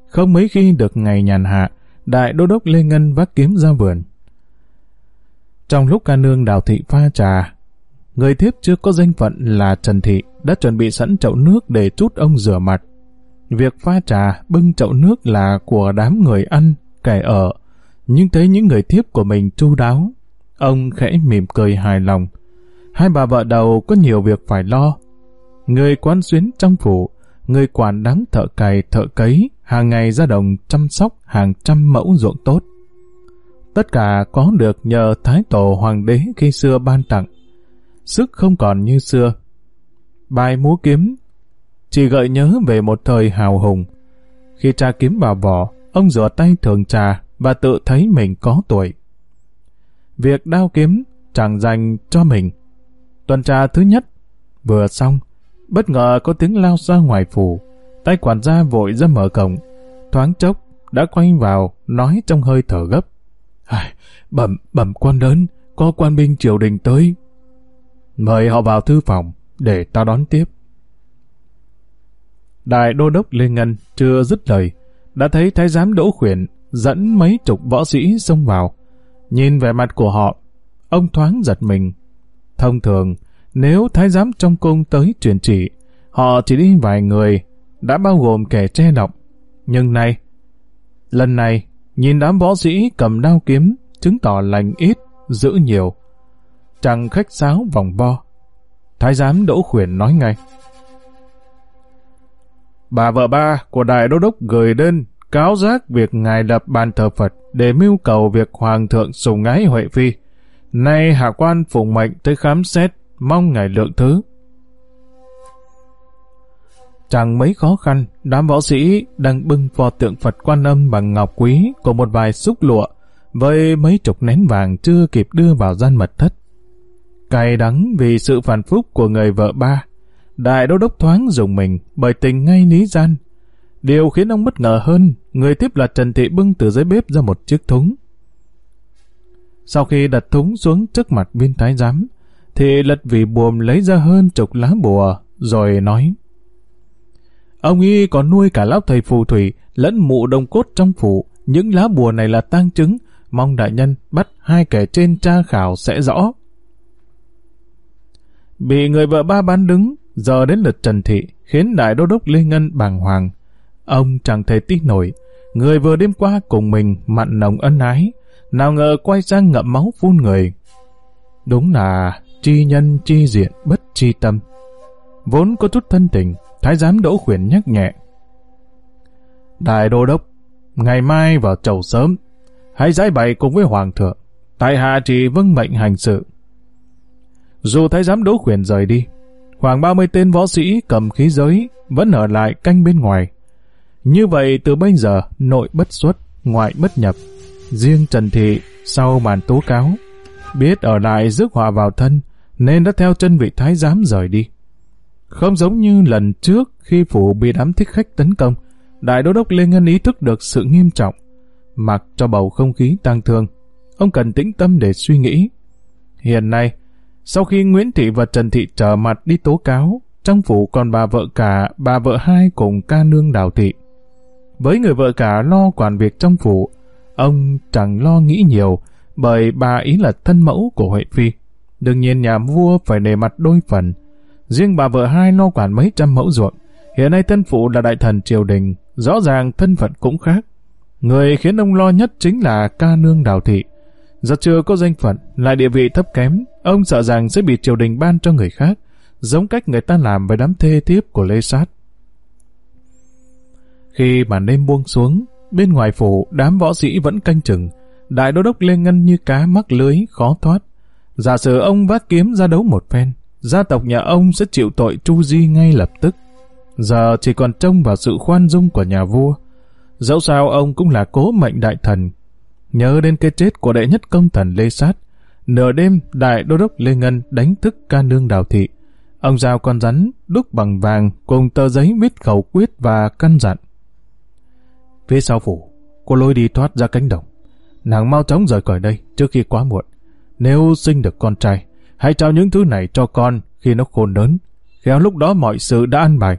Không mấy khi được ngày nhàn hạ, đại đô đốc Lê Ngân vác kiếm ra vườn. Trong lúc ca nương đào thị pha trà, người thiếp chưa có danh phận là Trần Thị đã chuẩn bị sẵn chậu nước để chút ông rửa mặt. Việc pha trà, bưng chậu nước là của đám người ăn, kẻ ở, nhưng thấy những người thiếp của mình chu đáo. Ông khẽ mỉm cười hài lòng. Hai bà vợ đầu có nhiều việc phải lo. Người quán xuyến trong phủ, người quản đám thợ cày thợ cấy, hàng ngày ra đồng chăm sóc hàng trăm mẫu ruộng tốt. Tất cả có được nhờ Thái Tổ Hoàng đế khi xưa ban tặng. Sức không còn như xưa. Bài múa kiếm chỉ gợi nhớ về một thời hào hùng. Khi cha kiếm vào vỏ, ông rửa tay thường trà và tự thấy mình có tuổi. Việc đao kiếm chẳng dành cho mình. Tuần trà thứ nhất vừa xong, bất ngờ có tiếng lao ra ngoài phủ. Tay quản gia vội ra mở cổng, thoáng chốc đã quay vào nói trong hơi thở gấp. Bẩm, bẩm quan lớn, có quan binh triều đình tới. Mời họ vào thư phòng, để ta đón tiếp. Đại đô đốc Lê Ngân chưa dứt lời, đã thấy thái giám đỗ khuyển dẫn mấy chục võ sĩ xông vào. Nhìn vẻ mặt của họ, ông thoáng giật mình. Thông thường, nếu thái giám trong cung tới truyền chỉ, họ chỉ đi vài người, đã bao gồm kẻ che độc. Nhưng nay, lần này, nhìn đám võ sĩ cầm đao kiếm, chứng tỏ lành ít, giữ nhiều. Chẳng khách sáo vòng vo. Thái giám Đỗ Khuyển nói ngay. Bà vợ ba của Đại Đô Đốc gửi đơn cáo giác việc ngài lập bàn thờ Phật để mưu cầu việc Hoàng thượng sùng ái Huệ Phi. Nay hạ quan phụng mệnh tới khám xét, mong ngài lượng thứ. Chẳng mấy khó khăn, đám võ sĩ đang bưng pho tượng Phật quan âm bằng ngọc quý của một vài xúc lụa, với mấy chục nén vàng chưa kịp đưa vào gian mật thất. Cay đắng vì sự phản phúc của người vợ ba, đại đô đốc thoáng dùng mình bởi tình ngay lý gian. Điều khiến ông bất ngờ hơn, người tiếp là Trần Thị bưng từ dưới bếp ra một chiếc thúng. Sau khi đặt thúng xuống trước mặt viên thái giám, thì lật vì buồm lấy ra hơn chục lá bùa, rồi nói. Ông y còn nuôi cả lão thầy phù thủy, lẫn mụ đồng cốt trong phủ. Những lá bùa này là tang chứng, mong đại nhân bắt hai kẻ trên tra khảo sẽ rõ. Bị người vợ ba bán đứng, giờ đến lượt Trần Thị, khiến đại đô đốc Lê Ngân bàng hoàng. Ông chẳng thể tin nổi, người vừa đêm qua cùng mình mặn nồng ân ái, nào ngờ quay sang ngậm máu phun người. Đúng là chi nhân chi diện bất chi tâm. Vốn có chút thân tình, thái giám đỗ khuyển nhắc nhẹ. Đại đô đốc, ngày mai vào chầu sớm, hãy giải bày cùng với hoàng thượng, tại hạ chỉ vâng mệnh hành sự. Dù thái giám đỗ khuyển rời đi, khoảng 30 tên võ sĩ cầm khí giới vẫn ở lại canh bên ngoài. Như vậy từ bây giờ nội bất xuất, ngoại bất nhập. Riêng Trần Thị sau màn tố cáo, biết ở lại rước họa vào thân, nên đã theo chân vị thái giám rời đi. Không giống như lần trước khi phủ bị đám thích khách tấn công, Đại Đô đốc Lê Ngân ý thức được sự nghiêm trọng. Mặc cho bầu không khí tăng thương, ông cần tĩnh tâm để suy nghĩ. Hiện nay, sau khi Nguyễn Thị và Trần Thị trở mặt đi tố cáo, trong phủ còn bà vợ cả, bà vợ hai cùng ca nương đào thị. Với người vợ cả lo quản việc trong phủ, ông chẳng lo nghĩ nhiều, bởi bà ý là thân mẫu của Huệ Phi. Đương nhiên nhà vua phải nề mặt đôi phần. Riêng bà vợ hai lo quản mấy trăm mẫu ruộng. Hiện nay thân phụ là đại thần triều đình, rõ ràng thân phận cũng khác. Người khiến ông lo nhất chính là ca nương đào thị. giờ chưa có danh phận, lại địa vị thấp kém, ông sợ rằng sẽ bị triều đình ban cho người khác, giống cách người ta làm với đám thê thiếp của Lê Sát. Khi màn đêm buông xuống, bên ngoài phủ đám võ sĩ vẫn canh chừng, đại đô đốc Lê Ngân như cá mắc lưới khó thoát. Giả sử ông vác kiếm ra đấu một phen, gia tộc nhà ông sẽ chịu tội tru di ngay lập tức. Giờ chỉ còn trông vào sự khoan dung của nhà vua. Dẫu sao ông cũng là cố mệnh đại thần. Nhớ đến cái chết của đệ nhất công thần Lê Sát, nửa đêm đại đô đốc Lê Ngân đánh thức ca nương đào thị. Ông giao con rắn đúc bằng vàng cùng tờ giấy viết khẩu quyết và căn dặn. Phía sau phủ, cô lôi đi thoát ra cánh đồng. Nàng mau chóng rời khỏi đây trước khi quá muộn. Nếu sinh được con trai, hãy trao những thứ này cho con khi nó khôn lớn. Khéo lúc đó mọi sự đã ăn bài.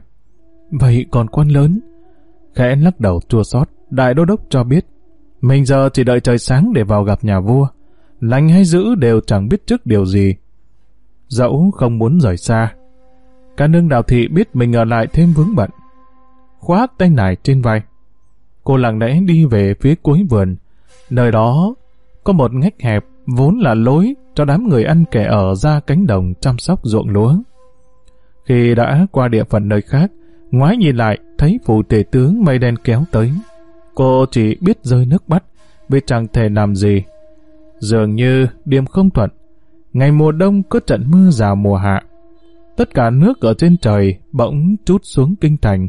Vậy còn quan lớn? Khẽ lắc đầu chua xót đại đô đốc cho biết. Mình giờ chỉ đợi trời sáng để vào gặp nhà vua. Lành hay dữ đều chẳng biết trước điều gì. Dẫu không muốn rời xa. Cả nương đào thị biết mình ở lại thêm vướng bận. Khoác tay nải trên vai. Cô lặng lẽ đi về phía cuối vườn. Nơi đó có một ngách hẹp vốn là lối cho đám người ăn kẻ ở ra cánh đồng chăm sóc ruộng lúa. Khi đã qua địa phận nơi khác, ngoái nhìn lại thấy phụ tể tướng mây đen kéo tới. Cô chỉ biết rơi nước mắt, vì chẳng thể làm gì. Dường như đêm không thuận. Ngày mùa đông có trận mưa rào mùa hạ. Tất cả nước ở trên trời bỗng trút xuống kinh thành.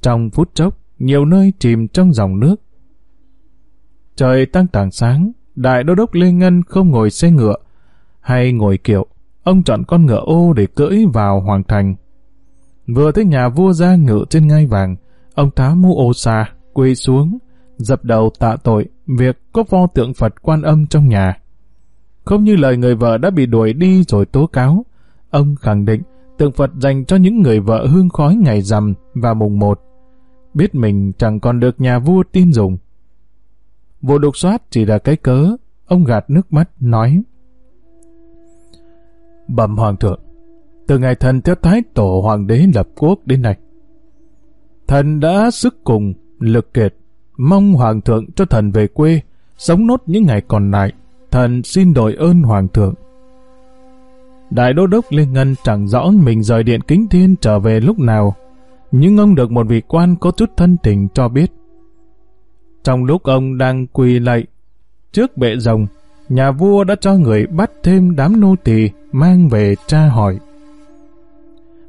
Trong phút chốc, nhiều nơi chìm trong dòng nước. Trời tăng tảng sáng, Đại Đô đốc Lê Ngân không ngồi xe ngựa hay ngồi kiệu, ông chọn con ngựa ô để cưỡi vào hoàng thành. Vừa tới nhà vua ra ngựa trên ngai vàng, ông tá mu ô xa, quỳ xuống, dập đầu tạ tội việc có pho tượng Phật quan âm trong nhà. Không như lời người vợ đã bị đuổi đi rồi tố cáo, ông khẳng định tượng Phật dành cho những người vợ hương khói ngày rằm và mùng một. Biết mình chẳng còn được nhà vua tin dùng, Vụ đục soát chỉ là cái cớ, ông gạt nước mắt, nói. Bẩm hoàng thượng, từ ngày thần theo thái tổ hoàng đế lập quốc đến nay, thần đã sức cùng, lực kiệt, mong hoàng thượng cho thần về quê, sống nốt những ngày còn lại, thần xin đổi ơn hoàng thượng. Đại đô đốc Lê Ngân chẳng rõ mình rời điện kính thiên trở về lúc nào, nhưng ông được một vị quan có chút thân tình cho biết. Trong lúc ông đang quỳ lạy trước bệ rồng, nhà vua đã cho người bắt thêm đám nô tỳ mang về tra hỏi.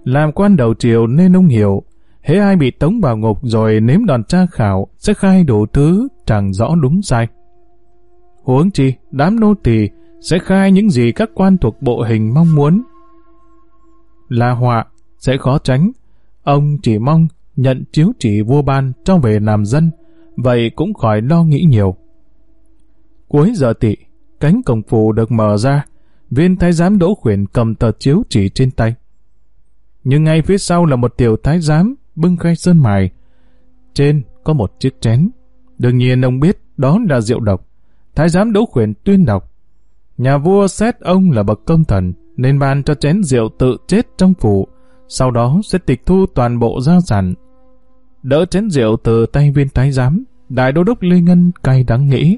Làm quan đầu triều nên ông hiểu, hễ ai bị tống vào ngục rồi nếm đòn tra khảo sẽ khai đủ thứ chẳng rõ đúng sai. Huống chi, đám nô tỳ sẽ khai những gì các quan thuộc bộ hình mong muốn. Là họa, sẽ khó tránh. Ông chỉ mong nhận chiếu chỉ vua ban cho về làm dân, vậy cũng khỏi lo nghĩ nhiều. Cuối giờ tị, cánh cổng phủ được mở ra, viên thái giám đỗ khuyển cầm tờ chiếu chỉ trên tay. Nhưng ngay phía sau là một tiểu thái giám bưng khai sơn mài. Trên có một chiếc chén. Đương nhiên ông biết đó là rượu độc. Thái giám đỗ khuyển tuyên đọc. Nhà vua xét ông là bậc công thần, nên ban cho chén rượu tự chết trong phủ, sau đó sẽ tịch thu toàn bộ gia sản. Đỡ chén rượu từ tay viên thái giám, đại đô đốc Lê Ngân cay đắng nghĩ.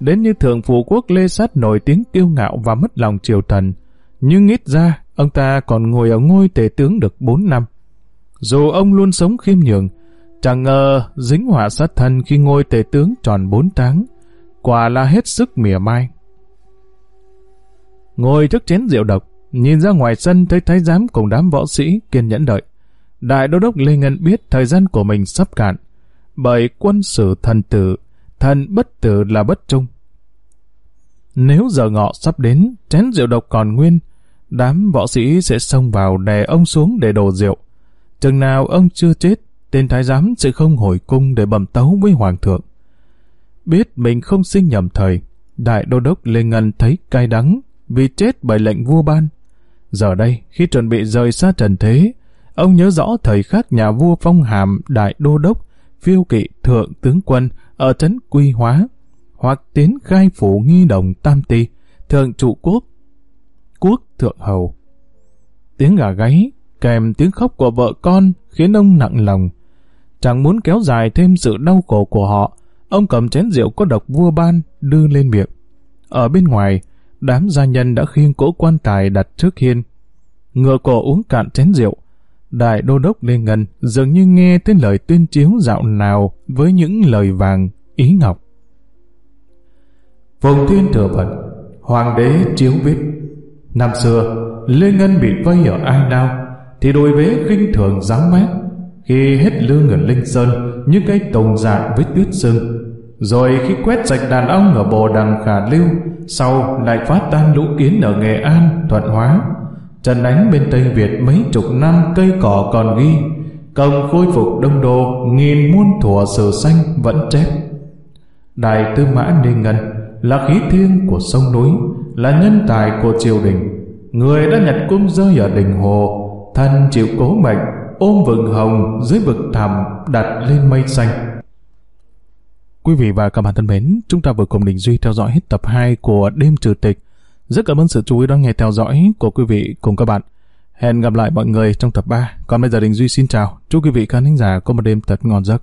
Đến như thượng phụ quốc Lê Sát nổi tiếng kiêu ngạo và mất lòng triều thần, nhưng ít ra ông ta còn ngồi ở ngôi tể tướng được 4 năm. Dù ông luôn sống khiêm nhường, chẳng ngờ dính họa sát thân khi ngôi tể tướng tròn 4 tháng, quả là hết sức mỉa mai. Ngồi trước chén rượu độc, nhìn ra ngoài sân thấy thái giám cùng đám võ sĩ kiên nhẫn đợi. Đại đô đốc Lê Ngân biết thời gian của mình sắp cạn, bởi quân sử thần tử, thần bất tử là bất trung. Nếu giờ ngọ sắp đến, chén rượu độc còn nguyên, đám võ sĩ sẽ xông vào đè ông xuống để đổ rượu. Chừng nào ông chưa chết, tên thái giám sẽ không hồi cung để bẩm tấu với hoàng thượng. Biết mình không sinh nhầm thời, đại đô đốc Lê Ngân thấy cay đắng vì chết bởi lệnh vua ban. Giờ đây, khi chuẩn bị rời xa trần thế, ông nhớ rõ thời khắc nhà vua phong hàm đại đô đốc, phiêu kỵ thượng tướng quân ở trấn Quy Hóa, hoặc tiến khai phủ nghi đồng tam ti, thượng trụ quốc, quốc thượng hầu. Tiếng gà gáy, kèm tiếng khóc của vợ con khiến ông nặng lòng. Chẳng muốn kéo dài thêm sự đau khổ của họ, ông cầm chén rượu có độc vua ban đưa lên miệng. Ở bên ngoài, đám gia nhân đã khiêng cỗ quan tài đặt trước hiên. Ngựa cổ uống cạn chén rượu. Đại đô đốc Lê Ngân dường như nghe tên lời tuyên chiếu dạo nào với những lời vàng, ý ngọc. Phùng Thiên thừa phận, Hoàng đế chiếu viết. Năm xưa, Lê Ngân bị vây ở Ai Lao, thì đôi vế khinh thường giáng mát. Khi hết lương ở Linh Sơn, như cây tùng dạng với tuyết sương, rồi khi quét sạch đàn ông ở Bồ Đằng Khả Lưu, sau lại phát tan lũ kiến ở Nghệ An, Thuận Hóa. Trần đánh bên Tây Việt mấy chục năm cây cỏ còn ghi, công khôi phục đông đô, nghìn muôn thủa sử xanh vẫn chép. Đại tư mã Ninh Ngân là khí thiêng của sông núi, là nhân tài của triều đình. Người đã nhặt cung rơi ở đình hồ, thân chịu cố mệnh, ôm vừng hồng dưới vực thẳm đặt lên mây xanh. Quý vị và các bạn thân mến, chúng ta vừa cùng Đình Duy theo dõi hết tập 2 của Đêm Trừ Tịch. Rất cảm ơn sự chú ý đón nghe theo dõi của quý vị cùng các bạn. Hẹn gặp lại mọi người trong tập 3. Còn bây giờ Đình Duy xin chào. Chúc quý vị khán thính giả có một đêm thật ngon giấc.